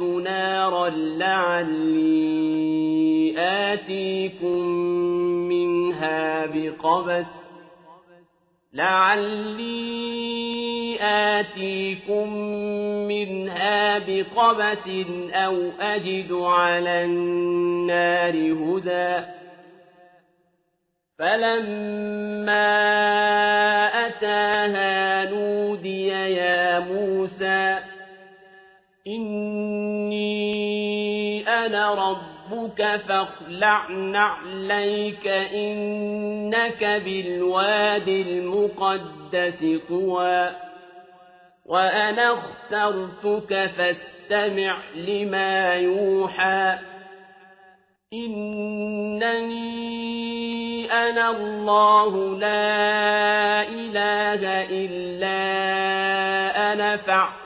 نارا لعلي آتيكم منها بقبس لعلي آتيكم منها بقبس أو أجد على النار هدى فلما أتاها نودي يا موسى إني أنا ربك فاخلع نعليك إنك بالواد المقدس طوى وأنا اخترتك فاستمع لما يوحى إنني أنا الله لا إله إلا أنا فاعبدني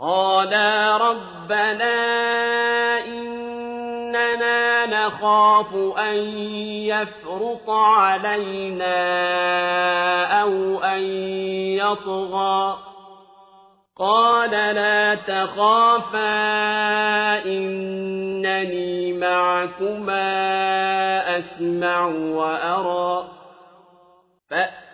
قالا ربنا إننا نخاف أن يفرط علينا أو أن يطغى قال لا تخافا إنني معكما أسمع وأرى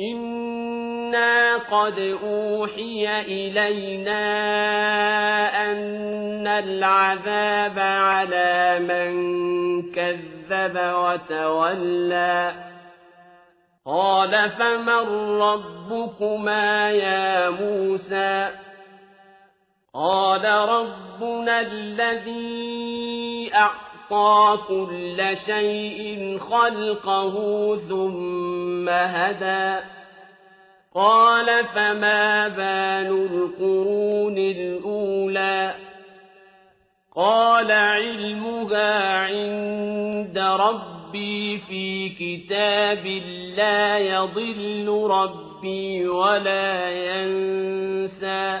إنا قد أوحي إلينا أن العذاب على من كذب وتولى قال فمن ربكما يا موسى قال ربنا الذي أعطى كل شيء خلقه ثم هدى قال فما بال القرون الأولى قال علمها عند ربي في كتاب لا يضل ربي ولا ينسى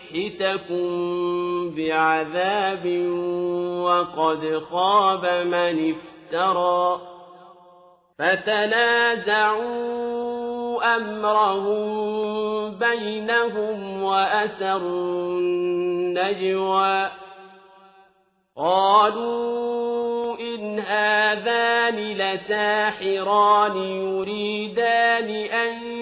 فيسحتكم بعذاب وقد خاب من افترى فتنازعوا أمرهم بينهم وأسروا النجوى قالوا إن هذان لساحران يريدان أن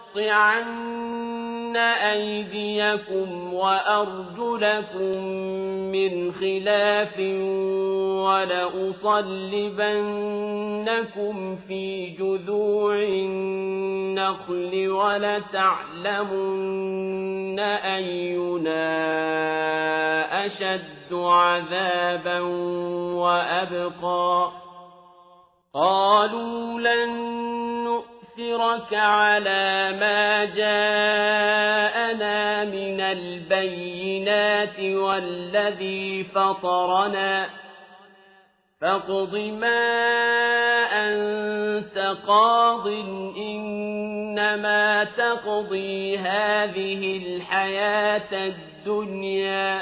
فلأقطعن أيديكم وأرجلكم من خلاف ولأصلبنكم في جذوع النخل ولتعلمن أينا أشد عذابا وأبقى. قالوا لن نؤثرك على ما جاءنا من البينات والذي فطرنا. فاقض ما أنت قاض إنما تقضي هذه الحياة الدنيا.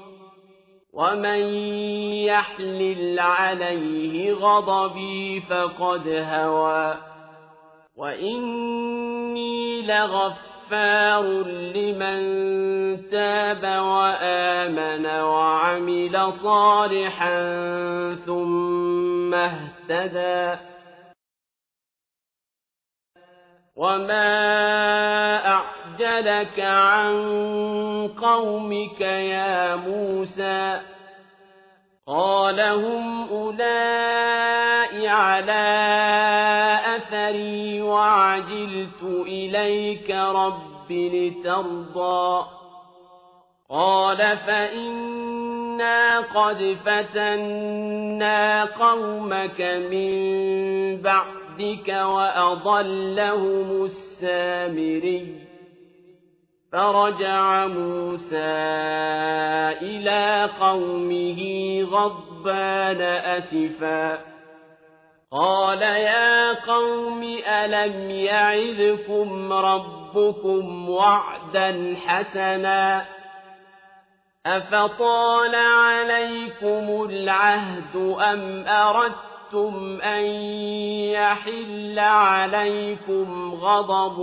ومن يحلل عليه غضبي فقد هوى وإني لغفار لمن تاب وآمن وعمل صالحا ثم اهتدى وما أعجلك عن قومك يا موسى قال هم أولئك على أثري وعجلت إليك رب لترضى قال فإنا قد فتنا قومك من بعدك وأضلهم السامري فرجع موسى إلى قومه غضبان أسفا. قال يا قوم ألم يعدكم ربكم وعدا حسنا؟ أفطال عليكم العهد أم أردتم أن يحل عليكم غضب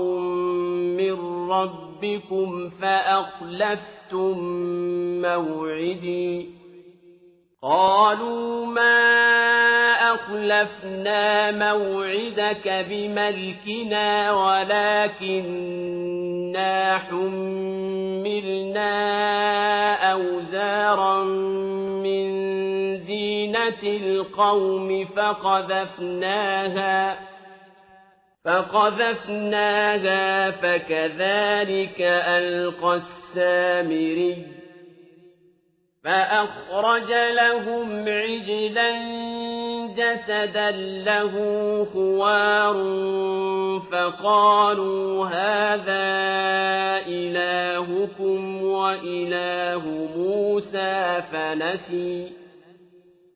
من ربكم فأخلفتم موعدي قالوا ما أخلفنا موعدك بملكنا ولكننا حملنا أوزارا من زينة القوم فقذفناها فقذفناها فكذلك ألقى السامري فأخرج لهم عجلا جسدا له خوار فقالوا هذا إلهكم وإله موسى فنسي.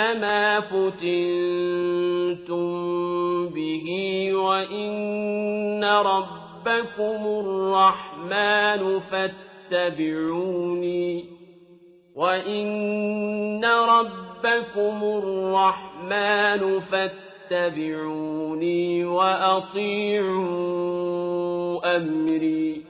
إنما فتنتم به وإن ربكم الرحمن فاتبعوني وَإِنَّ رَبَّكُمُ الرَّحْمَٰنُ فَاتَّبِعُونِي وَأَطِيعُوا أَمْرِي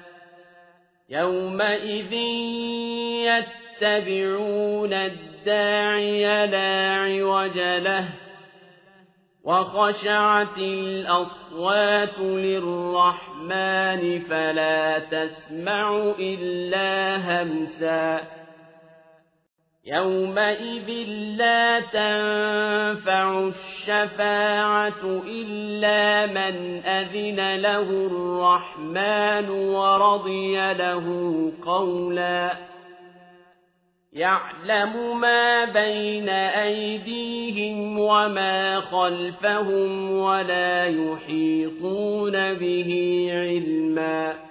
يومئذ يتبعون الداعي لا عوج له وخشعت الأصوات للرحمن فلا تسمع إلا همسا يومئذ لا تنفع الشفاعة إلا من أذن له الرحمن ورضي له قولا. يعلم ما بين أيديهم وما خلفهم ولا يحيطون به علما.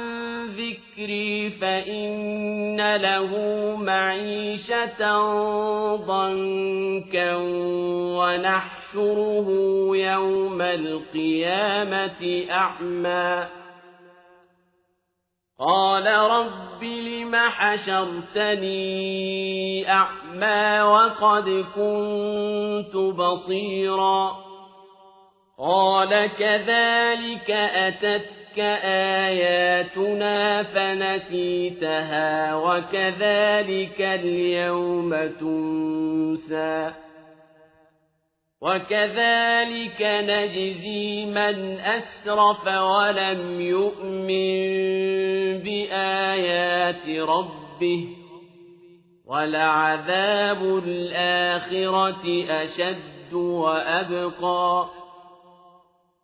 ذكري فإن له معيشة ضنكا ونحشره يوم القيامة أعمى قال رب لم حشرتني أعمى وقد كنت بصيرا قال كذلك أتتك آياتنا فنسيتها وكذلك اليوم تنسى وكذلك نجزي من أسرف ولم يؤمن بآيات ربه ولعذاب الآخرة أشد وأبقى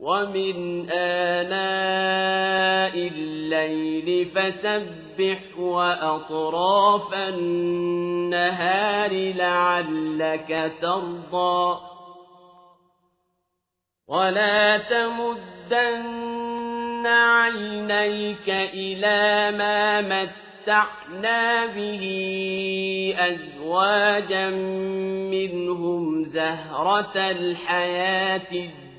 ومن آناء الليل فسبح وأطراف النهار لعلك ترضى. ولا تمدن عينيك إلى ما متعنا به أزواجا منهم زهرة الحياة الدنيا